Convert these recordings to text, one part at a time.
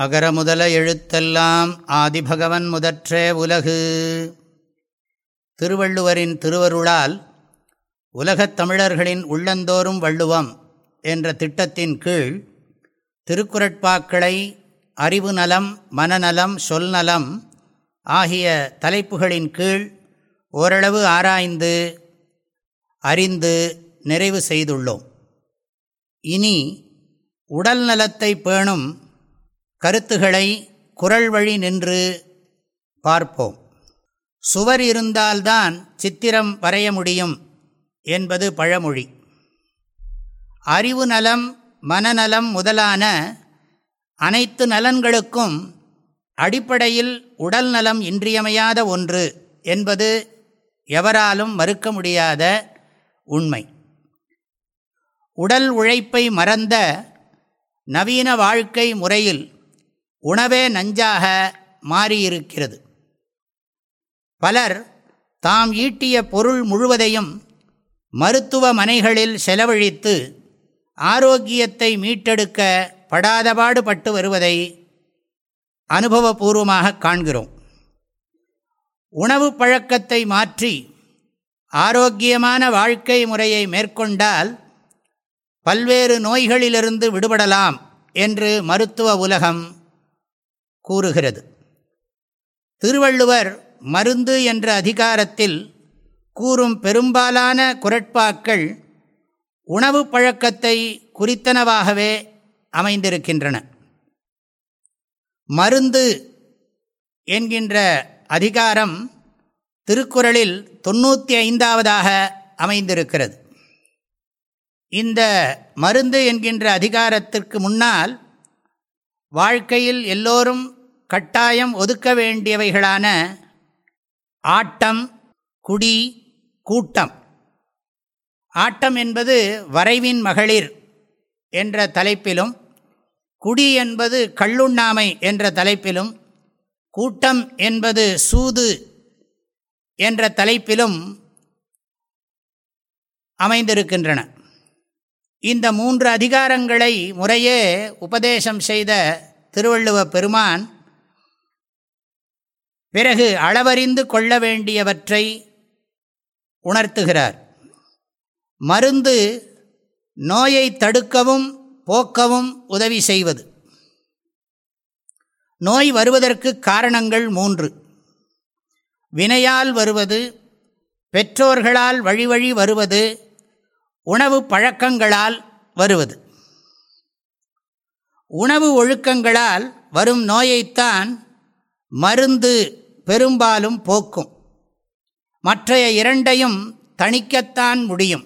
அகர முதல எழுத்தெல்லாம் ஆதிபகவன் முதற்றே உலகு. திருவள்ளுவரின் திருவருளால் உலகத் தமிழர்களின் உள்ளந்தோறும் வள்ளுவம் என்ற திட்டத்தின் கீழ் திருக்குறட்பாக்களை அறிவு நலம் மனநலம் சொல்நலம் ஆகிய தலைப்புகளின் கீழ் ஓரளவு ஆராய்ந்து அறிந்து நிறைவு செய்துள்ளோம். இனி உடல் நலத்தை பேணும் கருத்துகளை குரல் வழி நின்று பார்ப்போம். சுவர் இருந்தால்தான் சித்திரம் வரைய முடியும் என்பது பழமொழி. அறிவு நலம் மனநலம் முதலான அனைத்து நலன்களுக்கும் அடிப்படையில் உடல் நலம் இன்றியமையாத ஒன்று என்பது எவராலும் மறுக்க முடியாத உண்மை. உடல் உழைப்பை மறந்த நவீன வாழ்க்கை முறையில் உணவே நஞ்சாக மாறியிருக்கிறது. பலர் தாம் ஈட்டிய பொருள் முழுவதையும் மருத்துவமனைகளில் செலவழித்து ஆரோக்கியத்தை மீட்டெடுக்க படாதபாடு பட்டு வருவதை அனுபவபூர்வமாக காண்கிறோம். உணவு பழக்கத்தை மாற்றி ஆரோக்கியமான வாழ்க்கை முறையை மேற்கொண்டால் பல்வேறு நோய்களிலிருந்து விடுபடலாம் என்று மருத்துவ உலகம் கூறுகிறது. திருவள்ளுவர் மருந்து என்ற அதிகாரத்தில் கூறும் பெரும்பாலான குரட்பாக்கள் உணவு பழக்கத்தை குறித்தனவாகவே அமைந்திருக்கின்றன. மருந்து என்கின்ற அதிகாரம் திருக்குறளில் தொண்ணூற்றி ஐந்தாவதாக அமைந்திருக்கிறது. இந்த மருந்து என்கின்ற அதிகாரத்திற்கு முன்னால் வாழ்க்கையில் எல்லோரும் கட்டாயம் ஒதுக்க வேண்டியவைகளான ஆட்டம் குடி கூட்டம். ஆட்டம் என்பது வரைவின் மகளிர் என்ற தலைப்பிலும் குடி என்பது கள்ளுண்ணாமை என்ற தலைப்பிலும் கூட்டம் என்பது சூது என்ற தலைப்பிலும் அமைந்திருக்கின்றன. இந்த மூன்று அதிகாரங்களை முறையே உபதேசம் செய்த திருவள்ளுவ பெருமான் பிறகு அளவறிந்து கொள்ள வேண்டியவற்றை உணர்த்துகிறார். மருந்து நோயை தடுக்கவும் போக்கவும் உதவி செய்வது. நோய் வருவதற்கு காரணங்கள் மூன்று. வினையால் வருவது பெற்றோர்களால் வழி வழி வருவது உணவு பழக்கங்களால் வருவது. உணவு ஒழுக்கங்களால் வரும் நோயைத்தான் மருந்து பெரும்பாலும் போக்கும். மற்றைய இரண்டையும் தணிக்கத்தான் முடியும்.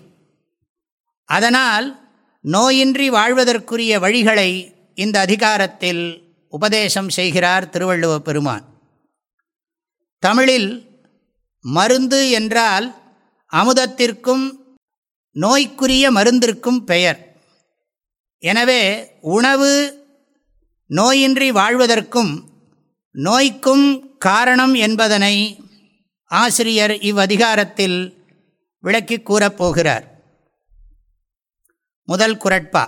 அதனால் நோயின்றி வாழ்வதற்குரிய வழிகளை இந்த அதிகாரத்தில் உபதேசம் செய்கிறார் திருவள்ளுவ பெருமான். தமிழில் மருந்து என்றால் அமுதத்திற்கும் நோய்க்குரிய மருந்திற்கும் பெயர். எனவே உணவு நோயின்றி வாழ்வதற்கும் நோய்க்கும் காரணம் என்பதனை ஆசிரியர் இவ்வதிகாரத்தில் விளக்கி கூறப்போகிறார் முதல் குரட்பா.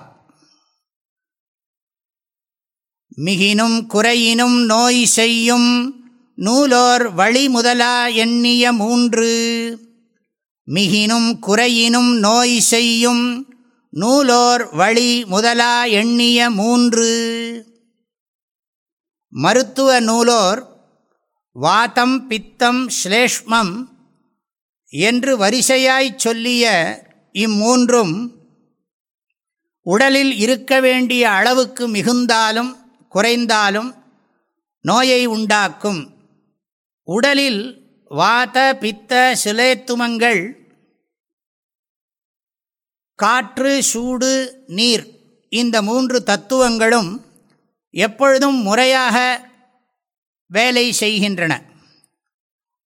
மிகினும் குறையினும் நோய் செய்யும் நூலோர் வழி முதலா எண்ணிய மூன்று. மிகினும் குறையினும் நோய் செய்யும் நூலோர் வழி முதலா எண்ணிய மூன்று. மருத்துவ நூலோர் வாதம் பித்தம் ஸ்லேஷ்மம் என்று வரிசையாய் சொல்லிய இம்மூன்றும் உடலில் இருக்க வேண்டிய அளவுக்கு மிகுந்தாலும் குறைந்தாலும் நோயை உண்டாக்கும். உடலில் வாத பித்த சிலேத்துமங்கள் காற்று சூடு நீர் இந்த மூன்று தத்துவங்களும் எப்பொழுதும் முறையாக வேலை செய்கின்றன.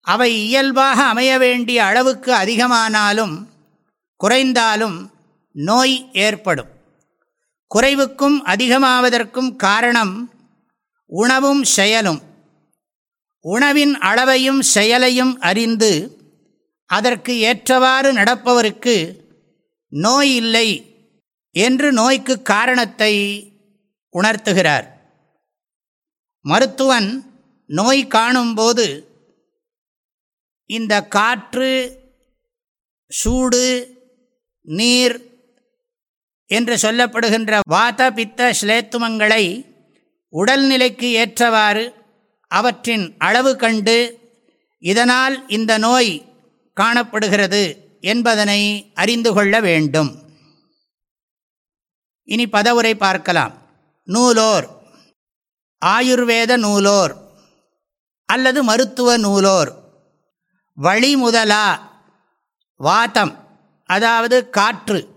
அவை இயல்பாக அமைய வேண்டிய அளவுக்கு அதிகமானாலும் குறைந்தாலும் நோய் ஏற்படும். குறைவுக்கும் அதிகமாவதற்கும் காரணம் உணவும் செயலும். உணவின் அளவையும் செயலையும் அறிந்து அதற்கு ஏற்றவாறு நடப்பவருக்கு நோய் இல்லை என்று நோய்க்கு காரணத்தை உணர்த்துகிறார். மருத்துவன் நோய் காணும்போது இந்த காற்று சூடு நீர் என்று சொல்லப்படுகின்ற வாத பித்த ஸ்லேத்துமங்களை உடல்நிலைக்கு ஏற்றவாறு அவற்றின் அளவு கண்டு இதனால் இந்த நோய் காணப்படுகிறது. என்பதனை அறிந்து கொள்ள வேண்டும். இனி பதவுரை பார்க்கலாம். நூலோர். ஆயுர்வேத நூலோர் அல்லது மருத்துவ நூலோர். வழி முதலா. வாதம். அதாவது காற்று.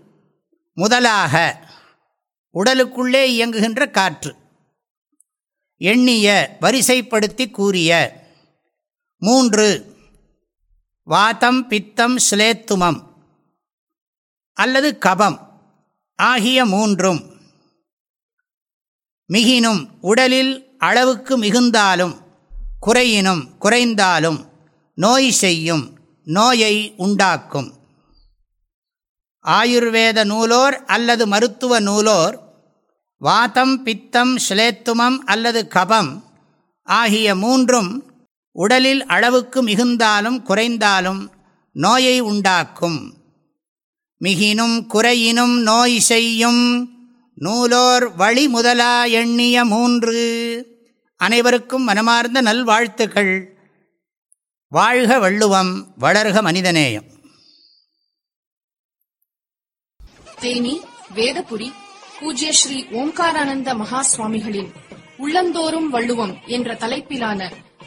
முதலாக. உடலுக்குள்ளே இயங்குகின்ற காற்று. எண்ணிய வரிசைப்படுத்தி கூறிய. மூன்று. வாதம் பித்தம் ஸ்லேத்துமம் அல்லது கபம் ஆகிய மூன்றும் மிகினும் உடலில் அளவுக்கு மிகுந்தாலும் குறையினும் குறைந்தாலும் நோய் செய்யும் நோயை உண்டாக்கும். ஆயுர்வேத நூலோர் அல்லது மருத்துவ நூலோர் வாதம் பித்தம் ஸ்லேத்துமம் அல்லது கபம் ஆகிய மூன்றும் உடலில் அளவுக்கு மிகுந்தாலும் குறைந்தாலும் நோயை உண்டாக்கும். மிகினும் குறையினும் நோய் செய்யும். நூலோர் வழி முதலா எண்ணிய மூன்று. அனைவருக்கும் மனமார்ந்த நல்வாழ்த்துக்கள். வாழ்க வள்ளுவம் வளர்க மனிதநேயம். தேனி வேதபுரி பூஜ்ய ஸ்ரீ ஓம்காரானந்த மகா சுவாமிகளின் உள்ளந்தோறும் வள்ளுவம் என்ற தலைப்பிலான